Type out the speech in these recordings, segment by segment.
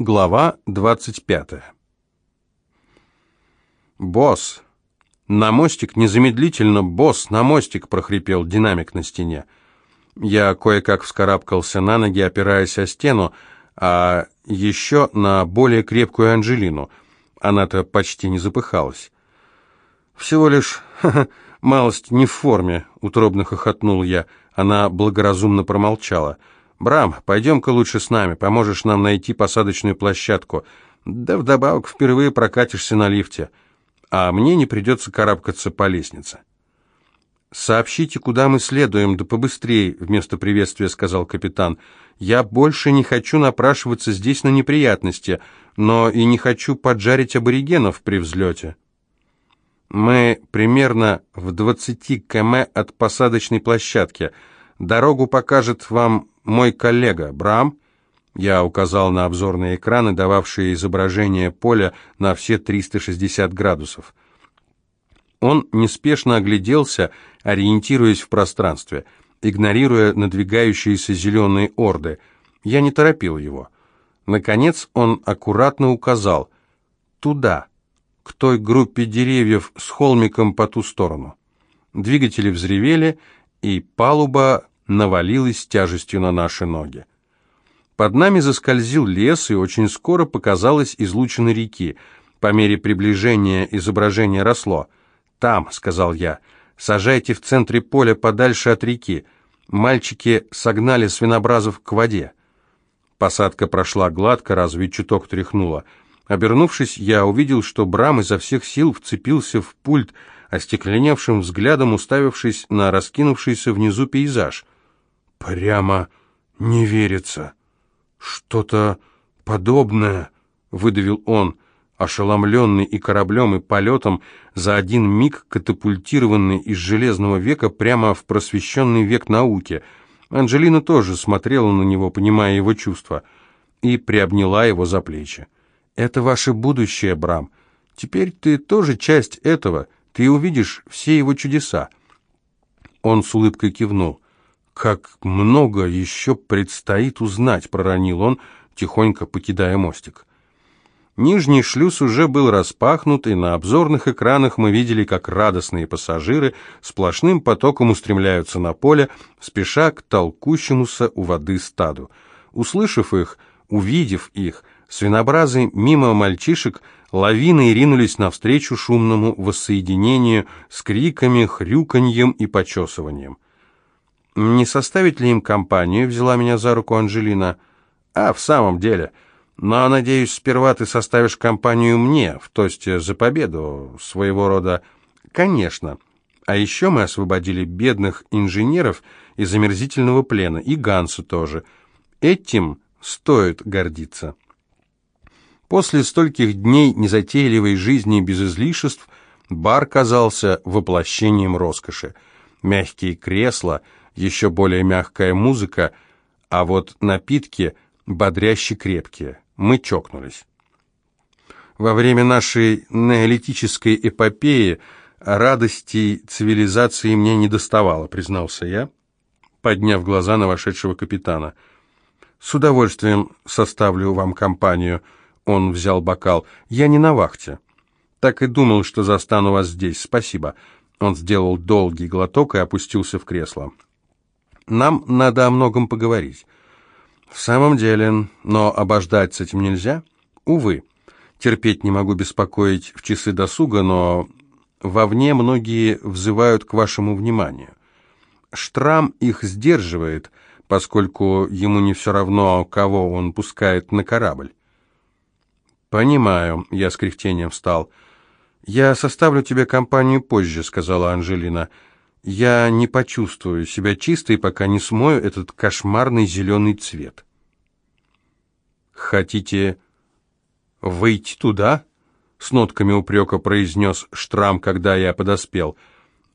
Глава 25. «Босс! На мостик незамедлительно! Босс, на мостик!» — прохрипел динамик на стене. Я кое-как вскарабкался на ноги, опираясь о стену, а еще на более крепкую Анжелину. Она-то почти не запыхалась. «Всего лишь, ха -ха, малость не в форме», — утробно хохотнул я. Она благоразумно промолчала. «Брам, пойдем-ка лучше с нами, поможешь нам найти посадочную площадку. Да вдобавок впервые прокатишься на лифте, а мне не придется карабкаться по лестнице». «Сообщите, куда мы следуем, да побыстрее», — вместо приветствия сказал капитан. «Я больше не хочу напрашиваться здесь на неприятности, но и не хочу поджарить аборигенов при взлете». «Мы примерно в двадцати км от посадочной площадки. Дорогу покажет вам мой коллега Брам, я указал на обзорные экраны, дававшие изображение поля на все 360 градусов. Он неспешно огляделся, ориентируясь в пространстве, игнорируя надвигающиеся зеленые орды. Я не торопил его. Наконец он аккуратно указал «туда», к той группе деревьев с холмиком по ту сторону. Двигатели взревели, и палуба навалилась тяжестью на наши ноги. Под нами заскользил лес, и очень скоро показалась излучина реки. По мере приближения изображение росло. «Там», — сказал я, — «сажайте в центре поля подальше от реки». Мальчики согнали свинобразов к воде. Посадка прошла гладко, разве чуток тряхнула. Обернувшись, я увидел, что Брам изо всех сил вцепился в пульт, остекленевшим взглядом уставившись на раскинувшийся внизу пейзаж — «Прямо не верится. Что-то подобное», — выдавил он, ошеломленный и кораблем, и полетом, за один миг катапультированный из Железного века прямо в просвещенный век науки. Анжелина тоже смотрела на него, понимая его чувства, и приобняла его за плечи. «Это ваше будущее, Брам. Теперь ты тоже часть этого, ты увидишь все его чудеса». Он с улыбкой кивнул. «Как много еще предстоит узнать», — проронил он, тихонько покидая мостик. Нижний шлюз уже был распахнут, и на обзорных экранах мы видели, как радостные пассажиры сплошным потоком устремляются на поле, спеша к толкущемуся у воды стаду. Услышав их, увидев их, свинобразы мимо мальчишек лавиной ринулись навстречу шумному воссоединению с криками, хрюканьем и почесыванием. «Не составить ли им компанию?» — взяла меня за руку Анжелина. «А, в самом деле. Но, надеюсь, сперва ты составишь компанию мне, в тосте за победу, своего рода...» «Конечно. А еще мы освободили бедных инженеров из омерзительного плена, и Гансу тоже. Этим стоит гордиться». После стольких дней незатейливой жизни без излишеств бар казался воплощением роскоши. Мягкие кресла — еще более мягкая музыка, а вот напитки бодряще крепкие. Мы чокнулись. Во время нашей неолитической эпопеи радости цивилизации мне не доставало, признался я, подняв глаза на вошедшего капитана. «С удовольствием составлю вам компанию», — он взял бокал. «Я не на вахте». «Так и думал, что застану вас здесь. Спасибо». Он сделал долгий глоток и опустился в кресло. Нам надо о многом поговорить. В самом деле, но обождать с этим нельзя. Увы, терпеть не могу беспокоить в часы досуга, но вовне многие взывают к вашему вниманию. Штрам их сдерживает, поскольку ему не все равно, кого он пускает на корабль. «Понимаю», — я с кряхтением встал. «Я составлю тебе компанию позже», — сказала Анжелина. Я не почувствую себя чистой, пока не смою этот кошмарный зеленый цвет. «Хотите выйти туда?» — с нотками упрека произнес Штрам, когда я подоспел.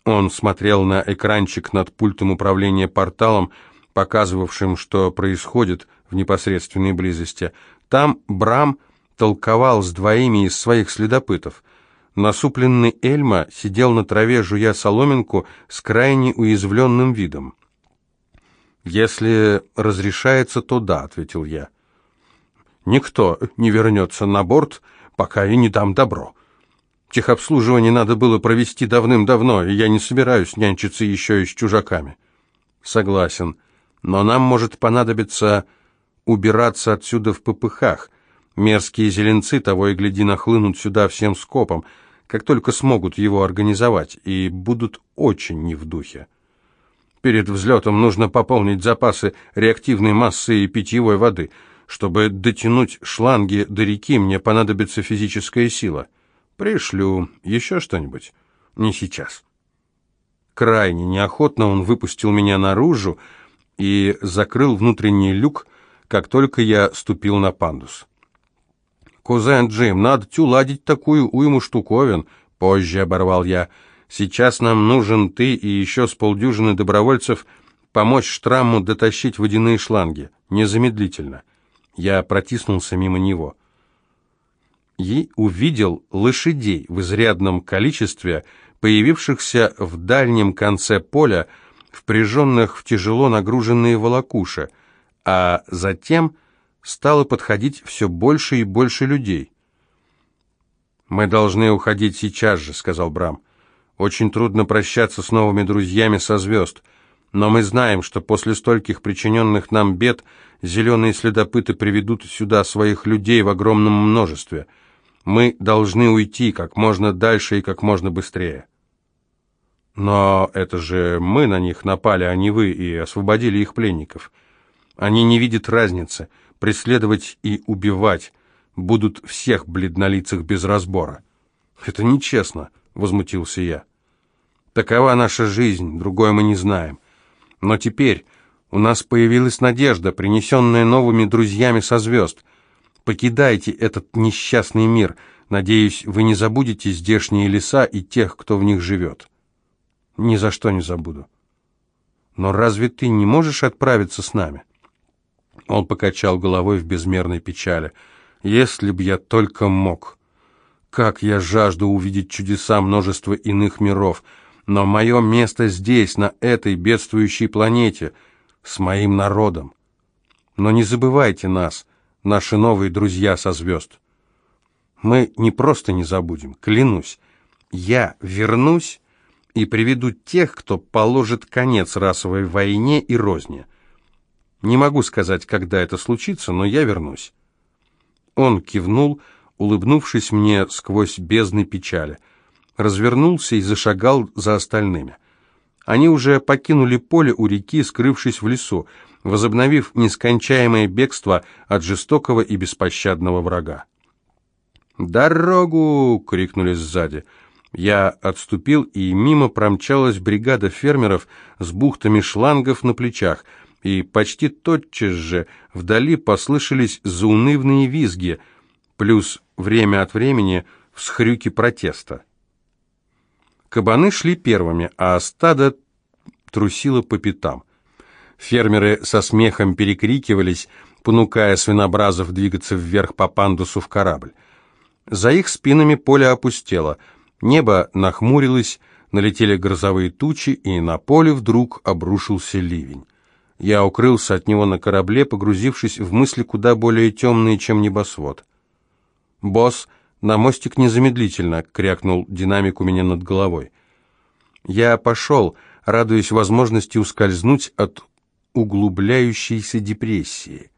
Он смотрел на экранчик над пультом управления порталом, показывавшим, что происходит в непосредственной близости. Там Брам толковал с двоими из своих следопытов — Насупленный Эльма сидел на траве, жуя соломинку с крайне уязвленным видом. «Если разрешается, то да», — ответил я. Никто не вернется на борт, пока я не дам добро. Техобслуживание надо было провести давным-давно, и я не собираюсь нянчиться еще и с чужаками. Согласен, но нам может понадобиться убираться отсюда в попыхах. Мерзкие зеленцы того и гляди нахлынут сюда всем скопом, как только смогут его организовать, и будут очень не в духе. Перед взлетом нужно пополнить запасы реактивной массы и питьевой воды. Чтобы дотянуть шланги до реки, мне понадобится физическая сила. Пришлю. Еще что-нибудь? Не сейчас. Крайне неохотно он выпустил меня наружу и закрыл внутренний люк, как только я ступил на пандус. «Кузен Джим, надо тюладить такую уйму штуковин», — позже оборвал я. «Сейчас нам нужен ты и еще с полдюжины добровольцев помочь Штрамму дотащить водяные шланги. Незамедлительно». Я протиснулся мимо него и увидел лошадей в изрядном количестве, появившихся в дальнем конце поля, впряженных в тяжело нагруженные волокуши, а затем стало подходить все больше и больше людей. «Мы должны уходить сейчас же», — сказал Брам. «Очень трудно прощаться с новыми друзьями со звезд, но мы знаем, что после стольких причиненных нам бед зеленые следопыты приведут сюда своих людей в огромном множестве». Мы должны уйти как можно дальше и как можно быстрее. Но это же мы на них напали, а не вы, и освободили их пленников. Они не видят разницы. Преследовать и убивать будут всех бледнолицых без разбора. Это нечестно, возмутился я. Такова наша жизнь, другое мы не знаем. Но теперь у нас появилась надежда, принесенная новыми друзьями со звезд — Покидайте этот несчастный мир. Надеюсь, вы не забудете здешние леса и тех, кто в них живет. Ни за что не забуду. Но разве ты не можешь отправиться с нами? Он покачал головой в безмерной печали. Если б я только мог. Как я жажду увидеть чудеса множества иных миров. Но мое место здесь, на этой бедствующей планете, с моим народом. Но не забывайте нас наши новые друзья со звезд. Мы не просто не забудем, клянусь. Я вернусь и приведу тех, кто положит конец расовой войне и розни. Не могу сказать, когда это случится, но я вернусь. Он кивнул, улыбнувшись мне сквозь бездны печали, развернулся и зашагал за остальными. Они уже покинули поле у реки, скрывшись в лесу возобновив нескончаемое бегство от жестокого и беспощадного врага. «Дорогу!» — крикнули сзади. Я отступил, и мимо промчалась бригада фермеров с бухтами шлангов на плечах, и почти тотчас же вдали послышались заунывные визги, плюс время от времени всхрюки протеста. Кабаны шли первыми, а стадо трусило по пятам. Фермеры со смехом перекрикивались, понукая свинобразов двигаться вверх по пандусу в корабль. За их спинами поле опустело, небо нахмурилось, налетели грозовые тучи, и на поле вдруг обрушился ливень. Я укрылся от него на корабле, погрузившись в мысли куда более темные, чем небосвод. «Босс, на мостик незамедлительно!» — крякнул динамик у меня над головой. Я пошел, радуясь возможности ускользнуть от углубляющейся депрессии.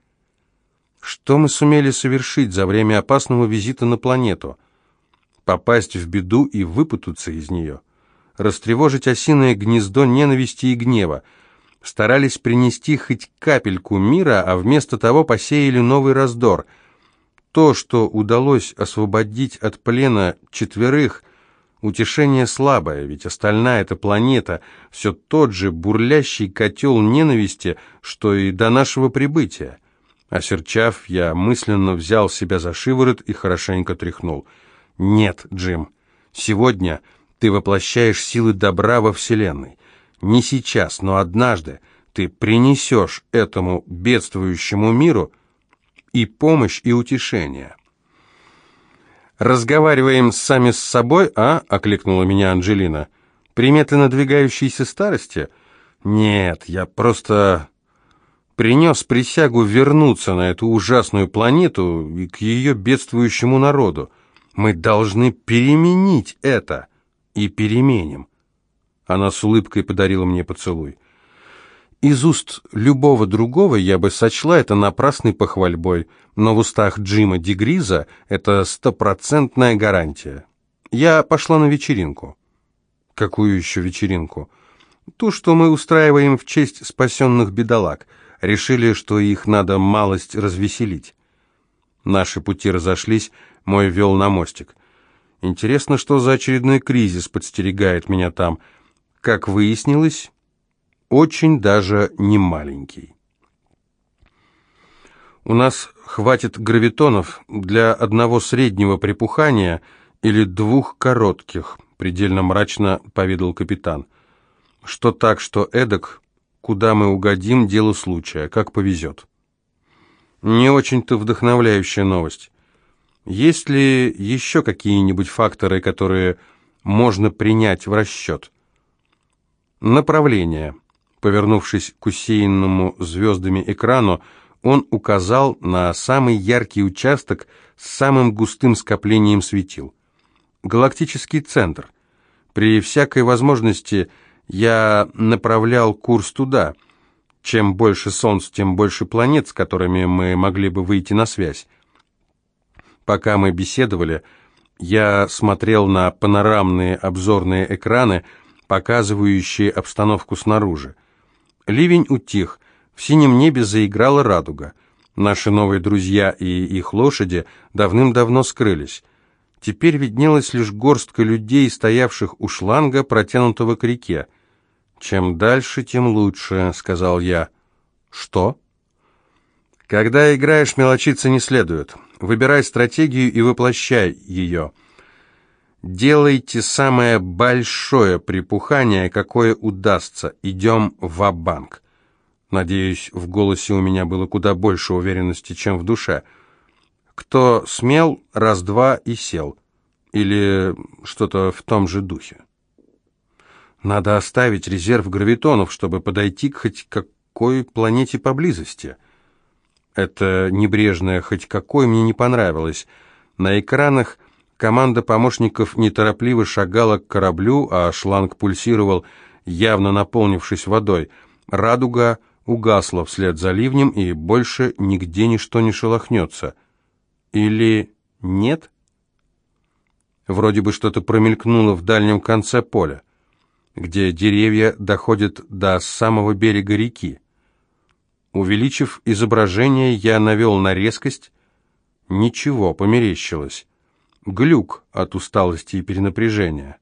Что мы сумели совершить за время опасного визита на планету? Попасть в беду и выпутаться из нее. Растревожить осиное гнездо ненависти и гнева. Старались принести хоть капельку мира, а вместо того посеяли новый раздор. То, что удалось освободить от плена четверых – Утешение слабое, ведь остальная эта планета все тот же бурлящий котел ненависти, что и до нашего прибытия. Осерчав, я мысленно взял себя за шиворот и хорошенько тряхнул. «Нет, Джим, сегодня ты воплощаешь силы добра во Вселенной. Не сейчас, но однажды ты принесешь этому бедствующему миру и помощь, и утешение». «Разговариваем сами с собой, а?» — окликнула меня Анджелина. «Приметы надвигающейся старости?» «Нет, я просто принес присягу вернуться на эту ужасную планету и к ее бедствующему народу. Мы должны переменить это и переменим. Она с улыбкой подарила мне поцелуй. Из уст любого другого я бы сочла это напрасной похвальбой, но в устах Джима Дегриза это стопроцентная гарантия. Я пошла на вечеринку. Какую еще вечеринку? Ту, что мы устраиваем в честь спасенных бедолаг. Решили, что их надо малость развеселить. Наши пути разошлись, мой вел на мостик. Интересно, что за очередной кризис подстерегает меня там. Как выяснилось, очень даже не маленький. У нас хватит гравитонов для одного среднего припухания или двух коротких, предельно мрачно поведал капитан. Что так, что эдак, куда мы угодим, дело случая, как повезет. Не очень-то вдохновляющая новость. Есть ли еще какие-нибудь факторы, которые можно принять в расчет? Направление. Повернувшись к усеянному звездами экрану, он указал на самый яркий участок с самым густым скоплением светил. Галактический центр. При всякой возможности я направлял курс туда. Чем больше Солнц, тем больше планет, с которыми мы могли бы выйти на связь. Пока мы беседовали, я смотрел на панорамные обзорные экраны, показывающие обстановку снаружи. Ливень утих, в синем небе заиграла радуга. Наши новые друзья и их лошади давным-давно скрылись. Теперь виднелась лишь горстка людей, стоявших у шланга, протянутого к реке. «Чем дальше, тем лучше», — сказал я. «Что?» «Когда играешь, мелочиться не следует. Выбирай стратегию и воплощай ее. Делайте самое большое припухание, какое удастся. Идем в банк Надеюсь, в голосе у меня было куда больше уверенности, чем в душе. Кто смел, раз-два и сел. Или что-то в том же духе. Надо оставить резерв гравитонов, чтобы подойти к хоть какой планете поблизости. Это небрежное хоть какой мне не понравилось. На экранах Команда помощников неторопливо шагала к кораблю, а шланг пульсировал, явно наполнившись водой. Радуга угасла вслед за ливнем, и больше нигде ничто не шелохнется. Или нет? Вроде бы что-то промелькнуло в дальнем конце поля, где деревья доходят до самого берега реки. Увеличив изображение, я навел на резкость. Ничего, померещилось глюк от усталости и перенапряжения.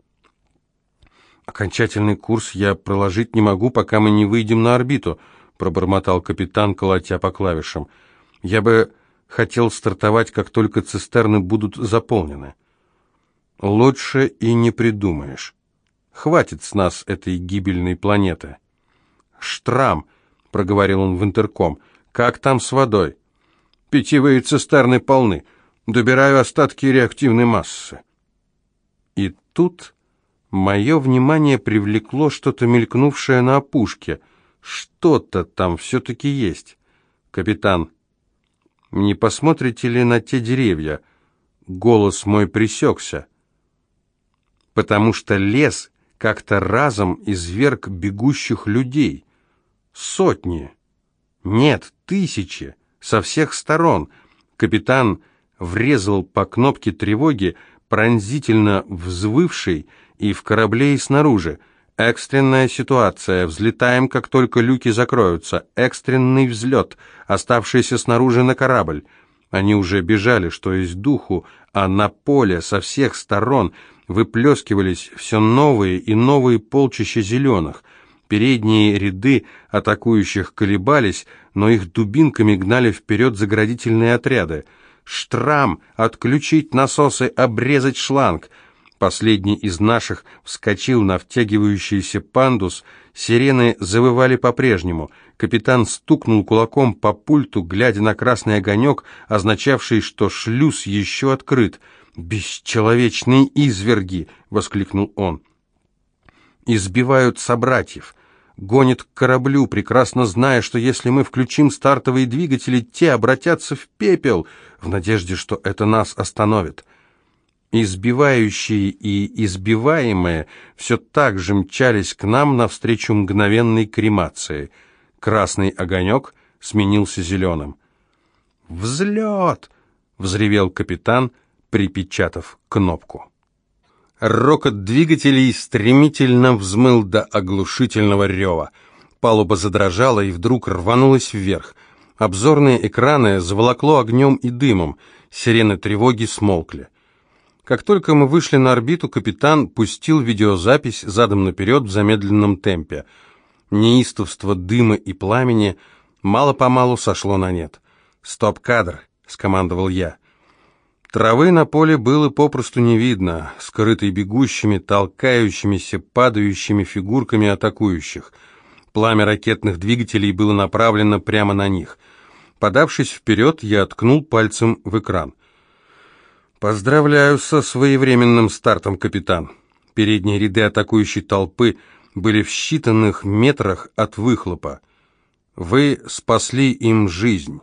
«Окончательный курс я проложить не могу, пока мы не выйдем на орбиту», пробормотал капитан, колотя по клавишам. «Я бы хотел стартовать, как только цистерны будут заполнены». «Лучше и не придумаешь. Хватит с нас этой гибельной планеты». «Штрам», — проговорил он в интерком, — «как там с водой?» «Питьевые цистерны полны. Добираю остатки реактивной массы. И тут мое внимание привлекло что-то мелькнувшее на опушке. Что-то там все-таки есть. Капитан, не посмотрите ли на те деревья? Голос мой пресекся. Потому что лес как-то разом изверг бегущих людей. Сотни. Нет, тысячи. Со всех сторон. Капитан врезал по кнопке тревоги, пронзительно взвывшей, и в корабле, и снаружи. Экстренная ситуация. Взлетаем, как только люки закроются. Экстренный взлет. Оставшийся снаружи на корабль. Они уже бежали, что есть духу, а на поле со всех сторон выплескивались все новые и новые полчища зеленых. Передние ряды атакующих колебались, но их дубинками гнали вперед заградительные отряды. Штрам! Отключить насосы, обрезать шланг!» Последний из наших вскочил на втягивающийся пандус. Сирены завывали по-прежнему. Капитан стукнул кулаком по пульту, глядя на красный огонек, означавший, что шлюз еще открыт. «Бесчеловечные изверги!» — воскликнул он. «Избивают собратьев. Гонит к кораблю, прекрасно зная, что если мы включим стартовые двигатели, те обратятся в пепел, в надежде, что это нас остановит. Избивающие и избиваемые все так же мчались к нам навстречу мгновенной кремации. Красный огонек сменился зеленым. «Взлет!» — взревел капитан, припечатав кнопку. Рокот двигателей стремительно взмыл до оглушительного рева. Палуба задрожала и вдруг рванулась вверх. Обзорные экраны заволокло огнем и дымом, сирены тревоги смолкли. Как только мы вышли на орбиту, капитан пустил видеозапись задом наперед в замедленном темпе. Неистовство дыма и пламени мало-помалу сошло на нет. «Стоп-кадр!» — скомандовал я. Травы на поле было попросту не видно, скрытой бегущими, толкающимися, падающими фигурками атакующих. Пламя ракетных двигателей было направлено прямо на них. Подавшись вперед, я ткнул пальцем в экран. «Поздравляю со своевременным стартом, капитан!» Передние ряды атакующей толпы были в считанных метрах от выхлопа. «Вы спасли им жизнь».